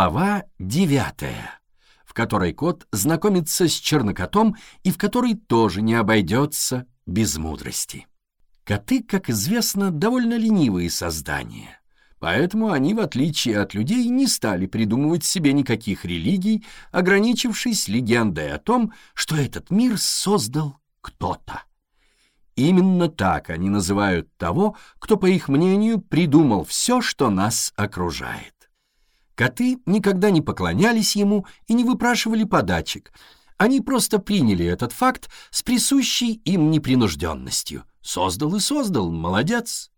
Глава девятая, в которой кот знакомится с чернокотом и в которой тоже не обойдется без мудрости. Коты, как известно, довольно ленивые создания, поэтому они, в отличие от людей, не стали придумывать себе никаких религий, ограничившись легендой о том, что этот мир создал кто-то. Именно так они называют того, кто, по их мнению, придумал все, что нас окружает. Коты никогда не поклонялись ему и не выпрашивали подачек. Они просто приняли этот факт с присущей им непринужденностью. Создал и создал, молодец.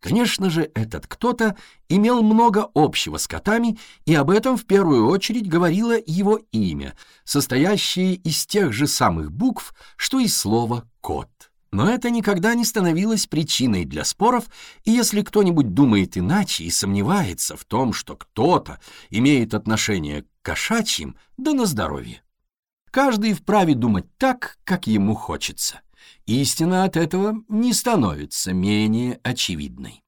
Конечно же, этот кто-то имел много общего с котами, и об этом в первую очередь говорило его имя, состоящее из тех же самых букв, что и слово «кот». Но это никогда не становилось причиной для споров, и если кто-нибудь думает иначе и сомневается в том, что кто-то имеет отношение к кошачьим, да на здоровье. Каждый вправе думать так, как ему хочется. Истина от этого не становится менее очевидной.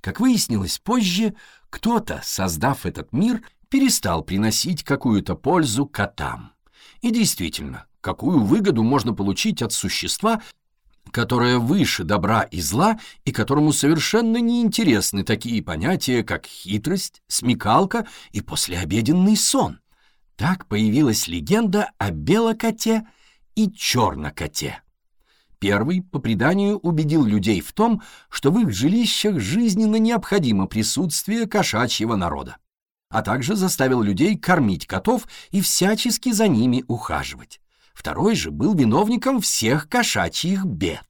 Как выяснилось позже, кто-то, создав этот мир, перестал приносить какую-то пользу котам. И действительно, какую выгоду можно получить от существа, которое выше добра и зла и которому совершенно неинтересны такие понятия, как хитрость, смекалка и послеобеденный сон. Так появилась легенда о белокоте и чернокоте. Первый, по преданию, убедил людей в том, что в их жилищах жизненно необходимо присутствие кошачьего народа, а также заставил людей кормить котов и всячески за ними ухаживать. Второй же был виновником всех кошачьих бед.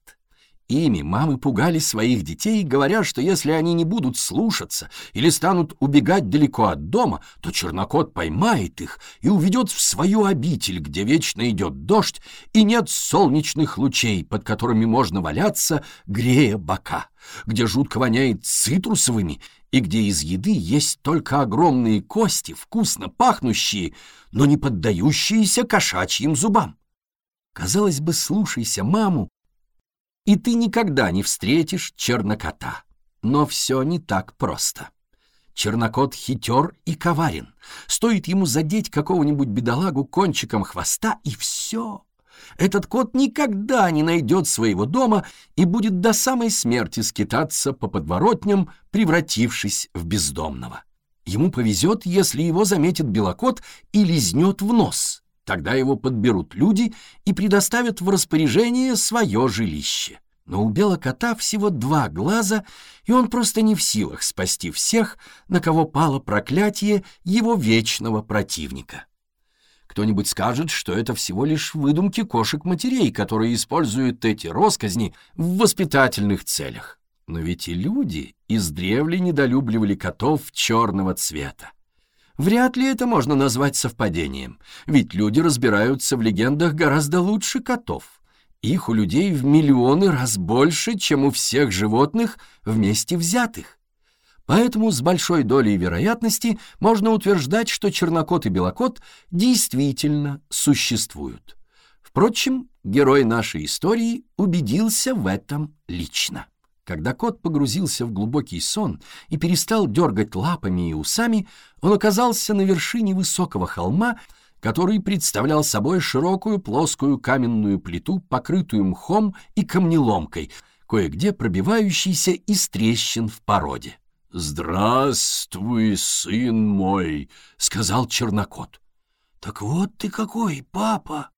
Ими мамы пугали своих детей, говоря, что если они не будут слушаться или станут убегать далеко от дома, то чернокот поймает их и уведет в свою обитель, где вечно идет дождь и нет солнечных лучей, под которыми можно валяться, грея бока, где жутко воняет цитрусовыми и где из еды есть только огромные кости, вкусно пахнущие, но не поддающиеся кошачьим зубам. Казалось бы, слушайся маму, и ты никогда не встретишь чернокота. Но все не так просто. Чернокот хитер и коварен. Стоит ему задеть какого-нибудь бедолагу кончиком хвоста, и все. Этот кот никогда не найдет своего дома и будет до самой смерти скитаться по подворотням, превратившись в бездомного. Ему повезет, если его заметит белокот и лизнет в нос. Тогда его подберут люди и предоставят в распоряжение свое жилище. Но у белокота всего два глаза, и он просто не в силах спасти всех, на кого пало проклятие его вечного противника. Кто-нибудь скажет, что это всего лишь выдумки кошек-матерей, которые используют эти росказни в воспитательных целях. Но ведь и люди издревле недолюбливали котов черного цвета. Вряд ли это можно назвать совпадением, ведь люди разбираются в легендах гораздо лучше котов. Их у людей в миллионы раз больше, чем у всех животных вместе взятых. Поэтому с большой долей вероятности можно утверждать, что чернокот и белокот действительно существуют. Впрочем, герой нашей истории убедился в этом лично. Когда кот погрузился в глубокий сон и перестал дергать лапами и усами, он оказался на вершине высокого холма, который представлял собой широкую плоскую каменную плиту, покрытую мхом и камнеломкой, кое-где пробивающейся из трещин в породе. «Здравствуй, сын мой!» — сказал чернокот. «Так вот ты какой, папа!»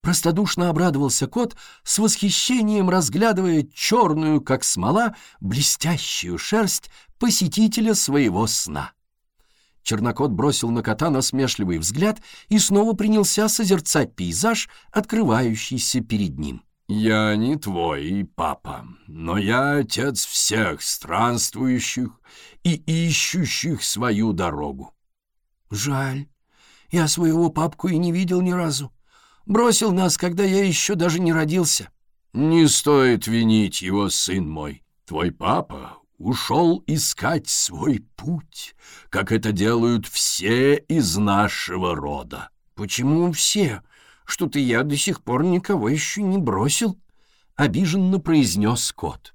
Простодушно обрадовался кот, с восхищением разглядывая черную, как смола, блестящую шерсть посетителя своего сна. Чернокот бросил на кота насмешливый взгляд и снова принялся созерцать пейзаж, открывающийся перед ним. «Я не твой папа, но я отец всех странствующих и ищущих свою дорогу». «Жаль, я своего папку и не видел ни разу», Бросил нас, когда я еще даже не родился». «Не стоит винить его, сын мой. Твой папа ушел искать свой путь, как это делают все из нашего рода». «Почему все? Что-то я до сих пор никого еще не бросил», — обиженно произнес кот.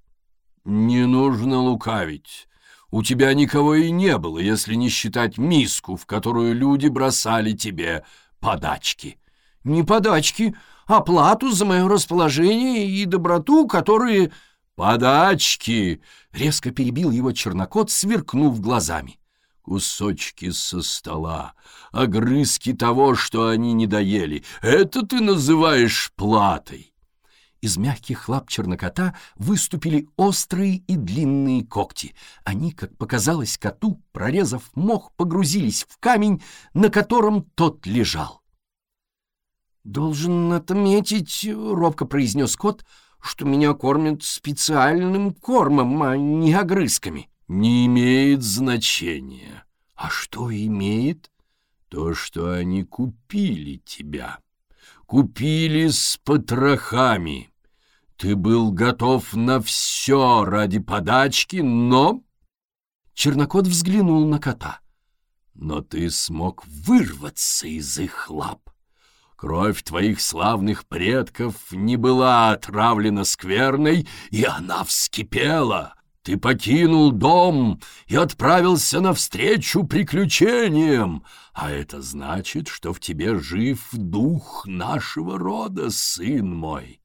«Не нужно лукавить. У тебя никого и не было, если не считать миску, в которую люди бросали тебе подачки. Не подачки, а плату за мое расположение и доброту, которые... Подачки! Резко перебил его чернокот, сверкнув глазами. Кусочки со стола, огрызки того, что они не доели. Это ты называешь платой. Из мягких лап чернокота выступили острые и длинные когти. Они, как показалось коту, прорезав мох, погрузились в камень, на котором тот лежал. «Должен отметить», — робко произнес кот, — «что меня кормят специальным кормом, а не огрызками». «Не имеет значения. А что имеет? То, что они купили тебя. Купили с потрохами. Ты был готов на все ради подачки, но...» Чернокот взглянул на кота. «Но ты смог вырваться из их лап. Кровь твоих славных предков не была отравлена скверной, и она вскипела. Ты покинул дом и отправился навстречу приключениям, а это значит, что в тебе жив дух нашего рода, сын мой.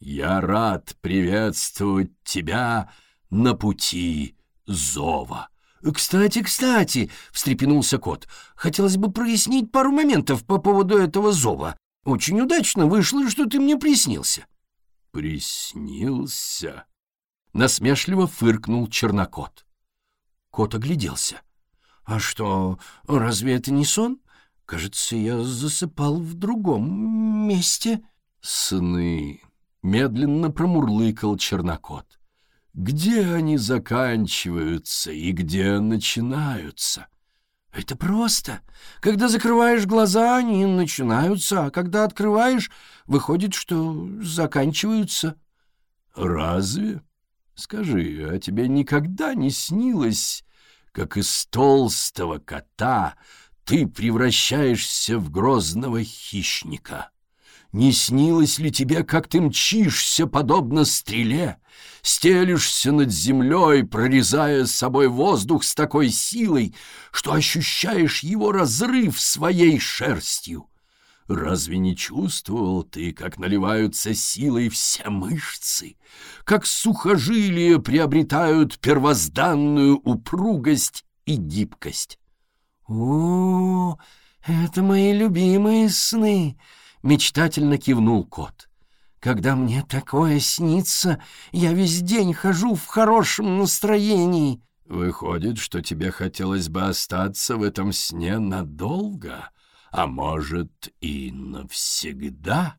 Я рад приветствовать тебя на пути зова. «Кстати, кстати!» — встрепенулся кот. «Хотелось бы прояснить пару моментов по поводу этого зова. Очень удачно вышло, что ты мне приснился». «Приснился?» — насмешливо фыркнул чернокот. Кот огляделся. «А что, разве это не сон? Кажется, я засыпал в другом месте». «Сны!» медленно промурлыкал чернокот. Где они заканчиваются и где начинаются? Это просто. Когда закрываешь глаза, они начинаются, а когда открываешь, выходит, что заканчиваются. Разве? Скажи, а тебе никогда не снилось, как из толстого кота ты превращаешься в грозного хищника? Не снилось ли тебе, как ты мчишься, подобно стреле, стелишься над землей, прорезая с собой воздух с такой силой, что ощущаешь его разрыв своей шерстью? Разве не чувствовал ты, как наливаются силой все мышцы, как сухожилия приобретают первозданную упругость и гибкость? О, это мои любимые сны! — мечтательно кивнул кот. «Когда мне такое снится, я весь день хожу в хорошем настроении». «Выходит, что тебе хотелось бы остаться в этом сне надолго, а может и навсегда?»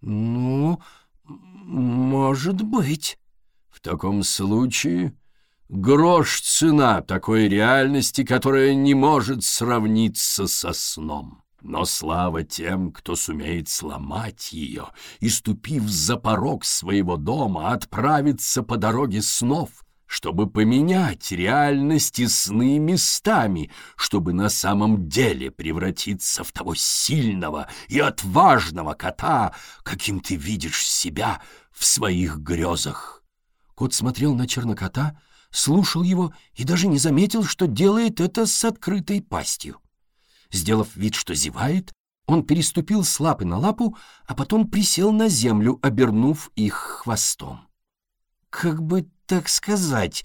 «Ну, может быть». «В таком случае...» Грош цена такой реальности, которая не может сравниться со сном. Но слава тем, кто сумеет сломать ее и, ступив за порог своего дома, отправиться по дороге снов, чтобы поменять реальность и сны местами, чтобы на самом деле превратиться в того сильного и отважного кота, каким ты видишь себя в своих грезах. Кот смотрел на чернокота, слушал его и даже не заметил, что делает это с открытой пастью. Сделав вид, что зевает, он переступил с лапы на лапу, а потом присел на землю, обернув их хвостом. «Как бы так сказать,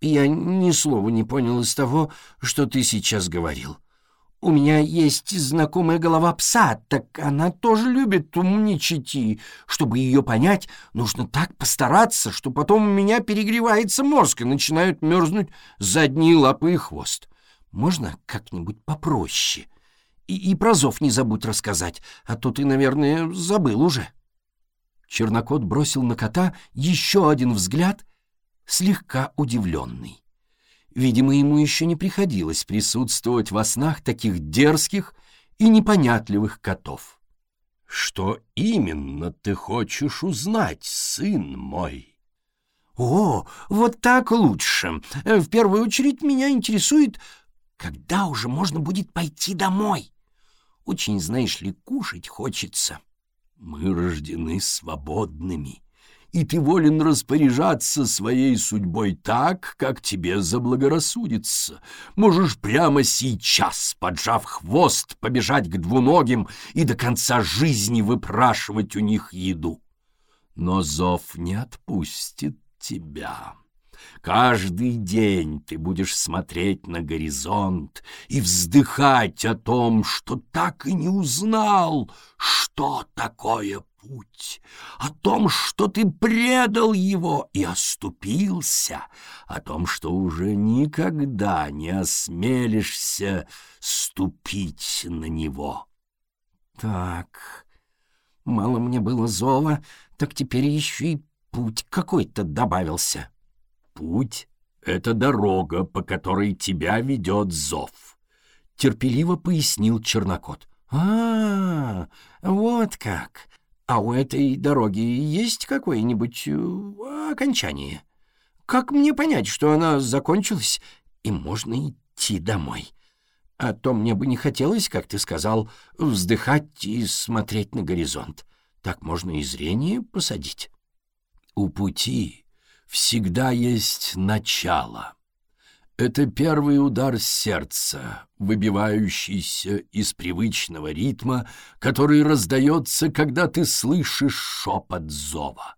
я ни слова не понял из того, что ты сейчас говорил. У меня есть знакомая голова пса, так она тоже любит умничать, и чтобы ее понять, нужно так постараться, что потом у меня перегревается мозг и начинают мерзнуть задние лапы и хвост. Можно как-нибудь попроще? И, и про зов не забудь рассказать, а то ты, наверное, забыл уже». Чернокот бросил на кота еще один взгляд, слегка удивленный. Видимо, ему еще не приходилось присутствовать во снах таких дерзких и непонятливых котов. «Что именно ты хочешь узнать, сын мой?» «О, вот так лучше. В первую очередь меня интересует, когда уже можно будет пойти домой? Очень, знаешь ли, кушать хочется. Мы рождены свободными, и ты волен распоряжаться своей судьбой так, как тебе заблагорассудится. Можешь прямо сейчас, поджав хвост, побежать к двуногим и до конца жизни выпрашивать у них еду. Но зов не отпустит тебя». Каждый день ты будешь смотреть на горизонт и вздыхать о том, что так и не узнал, что такое путь, о том, что ты предал его и оступился, о том, что уже никогда не осмелишься ступить на него. Так, мало мне было зова, так теперь еще и путь какой-то добавился. Путь — это дорога, по которой тебя ведет зов, — терпеливо пояснил Чернокот. А, вот как. А у этой дороги есть какое-нибудь э, окончание? Как мне понять, что она закончилась и можно идти домой? А то мне бы не хотелось, как ты сказал, вздыхать и смотреть на горизонт. Так можно и зрение посадить. У пути всегда есть начало. Это первый удар сердца, выбивающийся из привычного ритма, который раздается, когда ты слышишь шепот зова.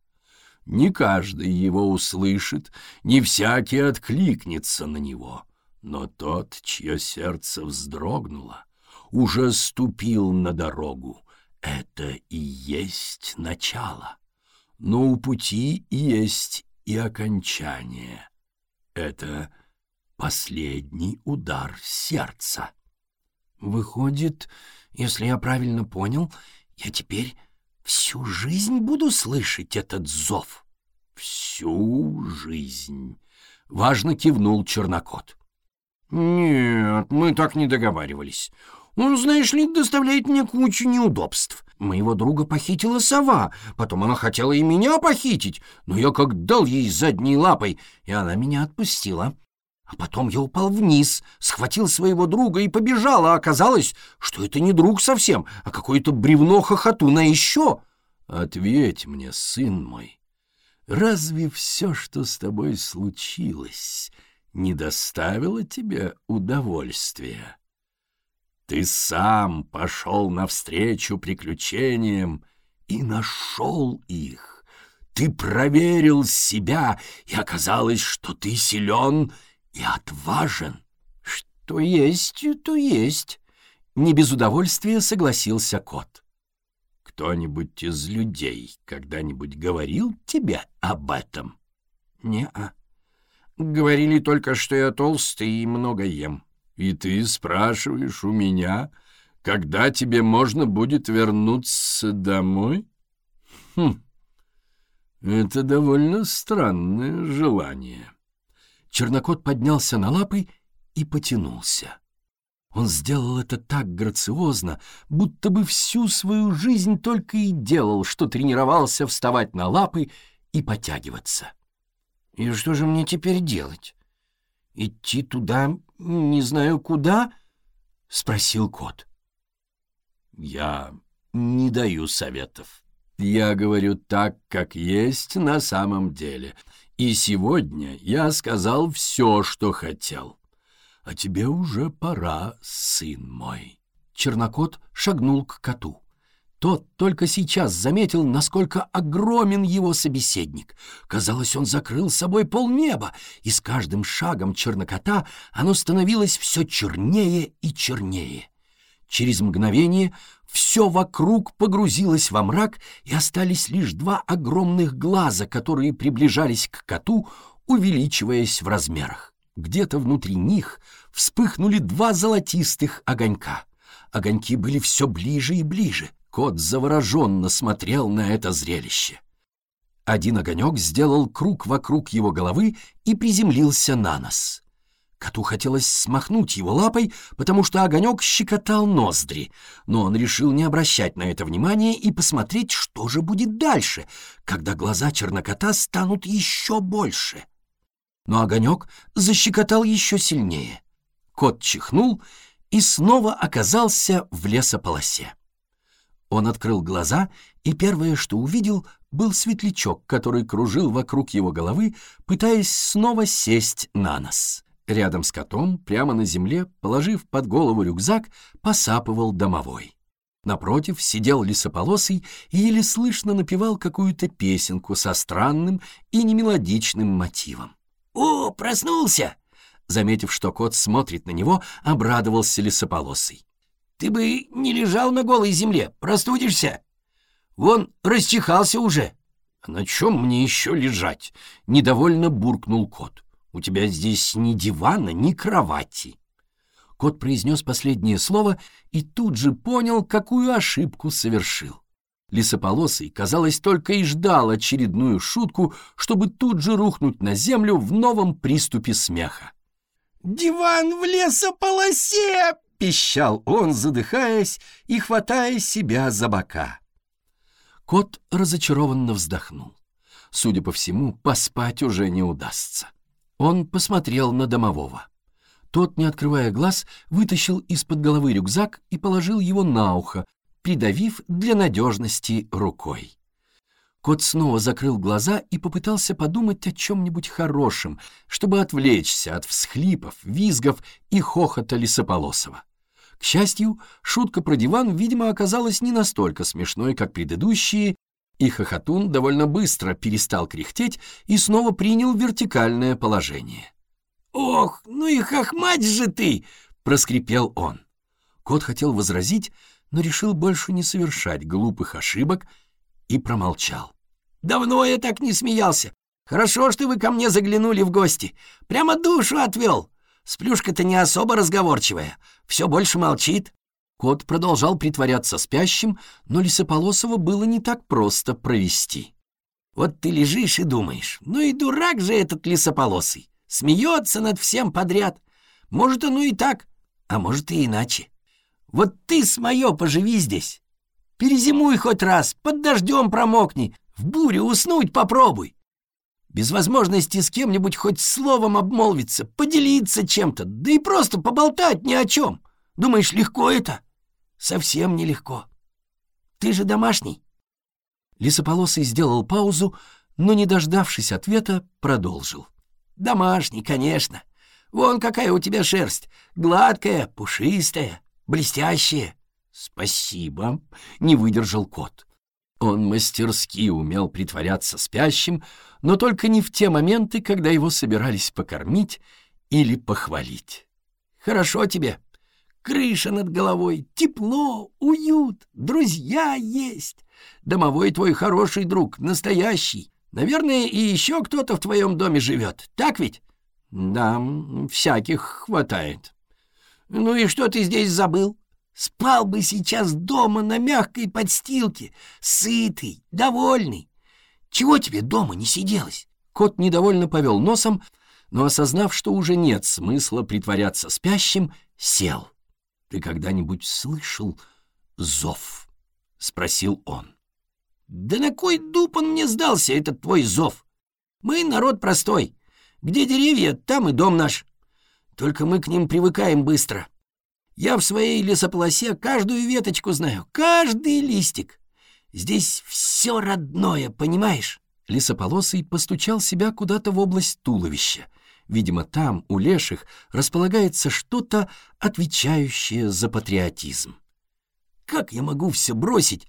Не каждый его услышит, не всякий откликнется на него, но тот, чье сердце вздрогнуло, уже ступил на дорогу. Это и есть начало. Но у пути есть и окончание. Это последний удар сердца. Выходит, если я правильно понял, я теперь всю жизнь буду слышать этот зов. Всю жизнь. Важно кивнул Чернокот. Нет, мы так не договаривались. Он, знаешь ли, доставляет мне кучу неудобств. Моего друга похитила сова, потом она хотела и меня похитить, но я как дал ей задней лапой, и она меня отпустила. А потом я упал вниз, схватил своего друга и побежал, а оказалось, что это не друг совсем, а какое-то бревно хохотуна еще. Ответь мне, сын мой, разве все, что с тобой случилось, не доставило тебе удовольствия? Ты сам пошел навстречу приключениям и нашел их. Ты проверил себя, и оказалось, что ты силен и отважен. Что есть, то есть. Не без удовольствия согласился кот. Кто-нибудь из людей когда-нибудь говорил тебе об этом? Не-а. Говорили только, что я толстый и много ем. И ты спрашиваешь у меня, когда тебе можно будет вернуться домой? Хм, это довольно странное желание. Чернокот поднялся на лапы и потянулся. Он сделал это так грациозно, будто бы всю свою жизнь только и делал, что тренировался вставать на лапы и потягиваться. «И что же мне теперь делать? Идти туда не знаю куда?» — спросил кот. «Я не даю советов. Я говорю так, как есть на самом деле. И сегодня я сказал все, что хотел. А тебе уже пора, сын мой». Чернокот шагнул к коту. Тот только сейчас заметил, насколько огромен его собеседник. Казалось, он закрыл собой полнеба, и с каждым шагом чернокота оно становилось все чернее и чернее. Через мгновение все вокруг погрузилось во мрак, и остались лишь два огромных глаза, которые приближались к коту, увеличиваясь в размерах. Где-то внутри них вспыхнули два золотистых огонька. Огоньки были все ближе и ближе. Кот завороженно смотрел на это зрелище. Один огонек сделал круг вокруг его головы и приземлился на нос. Коту хотелось смахнуть его лапой, потому что огонек щекотал ноздри, но он решил не обращать на это внимания и посмотреть, что же будет дальше, когда глаза чернокота станут еще больше. Но огонек защекотал еще сильнее. Кот чихнул и снова оказался в лесополосе. Он открыл глаза и первое, что увидел, был светлячок, который кружил вокруг его головы, пытаясь снова сесть на нос. Рядом с котом, прямо на земле, положив под голову рюкзак, посапывал домовой. Напротив сидел лесополосый и еле слышно напевал какую-то песенку со странным и немелодичным мотивом. «О, проснулся!» Заметив, что кот смотрит на него, обрадовался лесополосый. «Ты бы не лежал на голой земле, простудишься. Вон расчихался уже». «На чем мне еще лежать?» — недовольно буркнул кот. «У тебя здесь ни дивана, ни кровати». Кот произнес последнее слово и тут же понял, какую ошибку совершил. Лисополосый, казалось, только и ждал очередную шутку, чтобы тут же рухнуть на землю в новом приступе смеха. «Диван в лесополосе!» — пищал он, задыхаясь и хватая себя за бока. Кот разочарованно вздохнул. Судя по всему, поспать уже не удастся. Он посмотрел на домового. Тот, не открывая глаз, вытащил из-под головы рюкзак и положил его на ухо, придавив для надежности рукой. Кот снова закрыл глаза и попытался подумать о чем-нибудь хорошем, чтобы отвлечься от всхлипов, визгов и хохота лесополосого. К счастью, шутка про диван, видимо, оказалась не настолько смешной, как предыдущие, и хохотун довольно быстро перестал кряхтеть и снова принял вертикальное положение. «Ох, ну и хохмать же ты!» — проскрипел он. Кот хотел возразить, но решил больше не совершать глупых ошибок и промолчал. «Давно я так не смеялся. Хорошо, что вы ко мне заглянули в гости. Прямо душу отвел. Сплюшка-то не особо разговорчивая, все больше молчит». Кот продолжал притворяться спящим, но Лисополосова было не так просто провести. «Вот ты лежишь и думаешь, ну и дурак же этот лисополосый смеется над всем подряд. Может, оно и так, а может и иначе. Вот ты с моё поживи здесь. Перезимуй хоть раз, под дождем промокни, в бурю уснуть попробуй. Без возможности с кем-нибудь хоть словом обмолвиться, поделиться чем-то, да и просто поболтать ни о чем. Думаешь, легко это? Совсем нелегко. Ты же домашний. Лисополосый сделал паузу, но, не дождавшись ответа, продолжил. Домашний, конечно. Вон какая у тебя шерсть. Гладкая, пушистая, блестящая. Спасибо, не выдержал кот. Он мастерски умел притворяться спящим, но только не в те моменты, когда его собирались покормить или похвалить. Хорошо тебе. Крыша над головой, тепло, уют, друзья есть. Домовой твой хороший друг, настоящий. Наверное, и еще кто-то в твоем доме живет, так ведь? Да, всяких хватает. Ну и что ты здесь забыл? Спал бы сейчас дома на мягкой подстилке, сытый, довольный. Чего тебе дома не сиделось? Кот недовольно повел носом, но, осознав, что уже нет смысла притворяться спящим, сел. «Ты когда-нибудь слышал зов?» — спросил он. Да на кой дуб он мне сдался, этот твой зов? Мы народ простой. Где деревья, там и дом наш. Только мы к ним привыкаем быстро. Я в своей лесополосе каждую веточку знаю, каждый листик. Здесь все родное, понимаешь?» Лесополосый постучал себя куда-то в область туловища. Видимо, там, у леших, располагается что-то, отвечающее за патриотизм. «Как я могу все бросить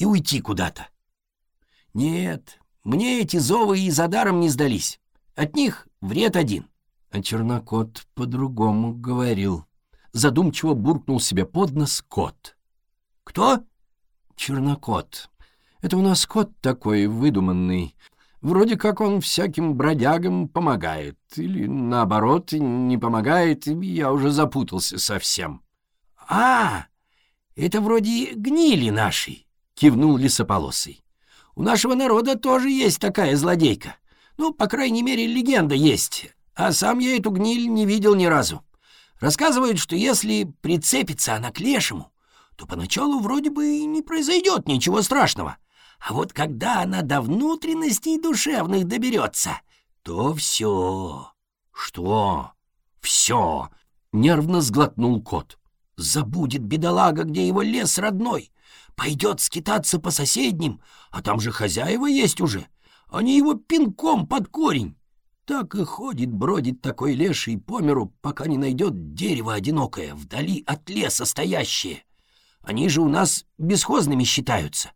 и уйти куда-то. Нет, мне эти зовы и за даром не сдались. От них вред один. А Чернокот по-другому говорил. Задумчиво буркнул себе под нос кот. Кто? Чернокот. Это у нас кот такой выдуманный. Вроде как он всяким бродягам помогает. Или, наоборот, не помогает, я уже запутался совсем. А, это вроде гнили нашей кивнул лисополосый. У нашего народа тоже есть такая злодейка. Ну, по крайней мере, легенда есть. А сам я эту гниль не видел ни разу. Рассказывают, что если прицепится она к лешему, то поначалу вроде бы и не произойдет ничего страшного. А вот когда она до внутренностей душевных доберется, то все. Что? Все. Нервно сглотнул кот. Забудет бедолага, где его лес родной. Пойдет скитаться по соседним, а там же хозяева есть уже. Они его пинком под корень. Так и ходит, бродит такой леший по миру, пока не найдет дерево одинокое, вдали от леса стоящее. Они же у нас бесхозными считаются.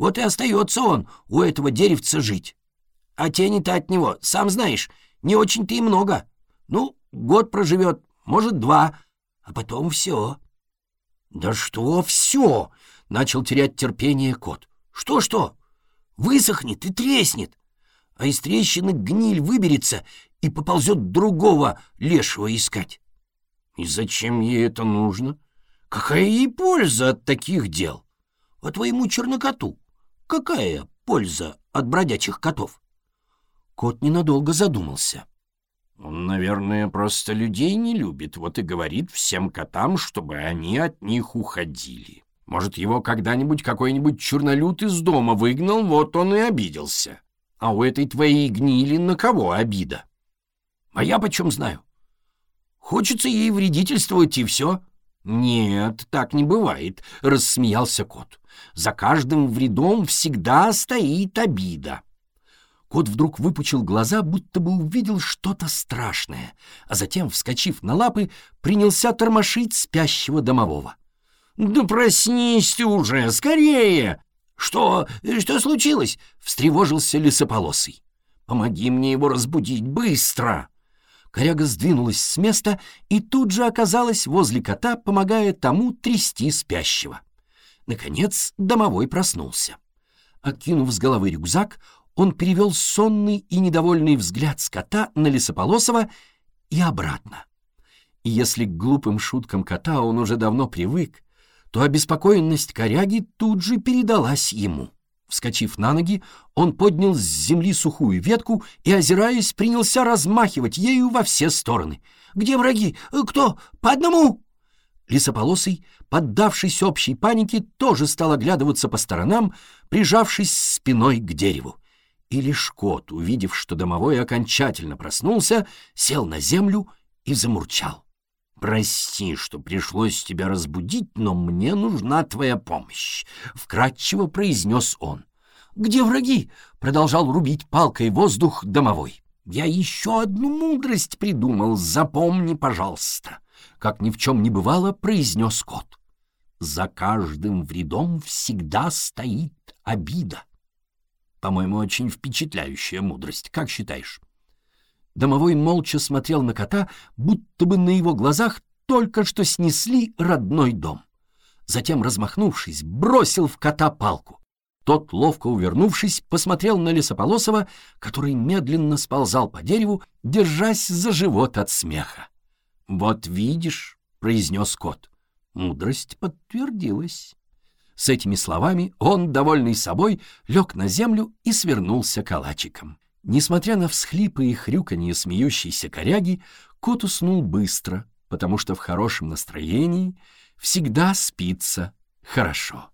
Вот и остается он у этого деревца жить. А тени-то от него, сам знаешь, не очень-то и много. Ну, год проживет, может, два, а потом все. «Да что все?» — начал терять терпение кот. «Что-что? Высохнет и треснет, а из трещины гниль выберется и поползет другого лешего искать». «И зачем ей это нужно? Какая ей польза от таких дел?» «А твоему чернокоту какая польза от бродячих котов?» Кот ненадолго задумался. Он, наверное, просто людей не любит, вот и говорит всем котам, чтобы они от них уходили. Может, его когда-нибудь какой-нибудь чернолют из дома выгнал, вот он и обиделся. А у этой твоей гнили на кого обида? А я почем знаю? Хочется ей вредительствовать, и все. Нет, так не бывает, — рассмеялся кот. За каждым вредом всегда стоит обида. Кот вдруг выпучил глаза, будто бы увидел что-то страшное, а затем, вскочив на лапы, принялся тормошить спящего домового. «Да проснись ты уже, скорее!» «Что? Что случилось?» — встревожился лесополосый. «Помоги мне его разбудить, быстро!» Коряга сдвинулась с места и тут же оказалась возле кота, помогая тому трясти спящего. Наконец домовой проснулся. Окинув с головы рюкзак, он перевел сонный и недовольный взгляд с кота на Лесополосова и обратно. И если к глупым шуткам кота он уже давно привык, то обеспокоенность коряги тут же передалась ему. Вскочив на ноги, он поднял с земли сухую ветку и, озираясь, принялся размахивать ею во все стороны. «Где враги? Кто? По одному?» Лисополосый, поддавшись общей панике, тоже стал оглядываться по сторонам, прижавшись спиной к дереву. И лишь кот, увидев, что домовой окончательно проснулся, сел на землю и замурчал. «Прости, что пришлось тебя разбудить, но мне нужна твоя помощь», — вкратчиво произнес он. «Где враги?» — продолжал рубить палкой воздух домовой. «Я еще одну мудрость придумал, запомни, пожалуйста», — как ни в чем не бывало, произнес кот. «За каждым вредом всегда стоит обида». По-моему, очень впечатляющая мудрость. Как считаешь?» Домовой молча смотрел на кота, будто бы на его глазах только что снесли родной дом. Затем, размахнувшись, бросил в кота палку. Тот, ловко увернувшись, посмотрел на Лесополосова, который медленно сползал по дереву, держась за живот от смеха. «Вот видишь», — произнес кот, — мудрость подтвердилась. С этими словами он, довольный собой, лег на землю и свернулся калачиком. Несмотря на всхлипы и хрюканье смеющейся коряги, кот уснул быстро, потому что в хорошем настроении всегда спится хорошо.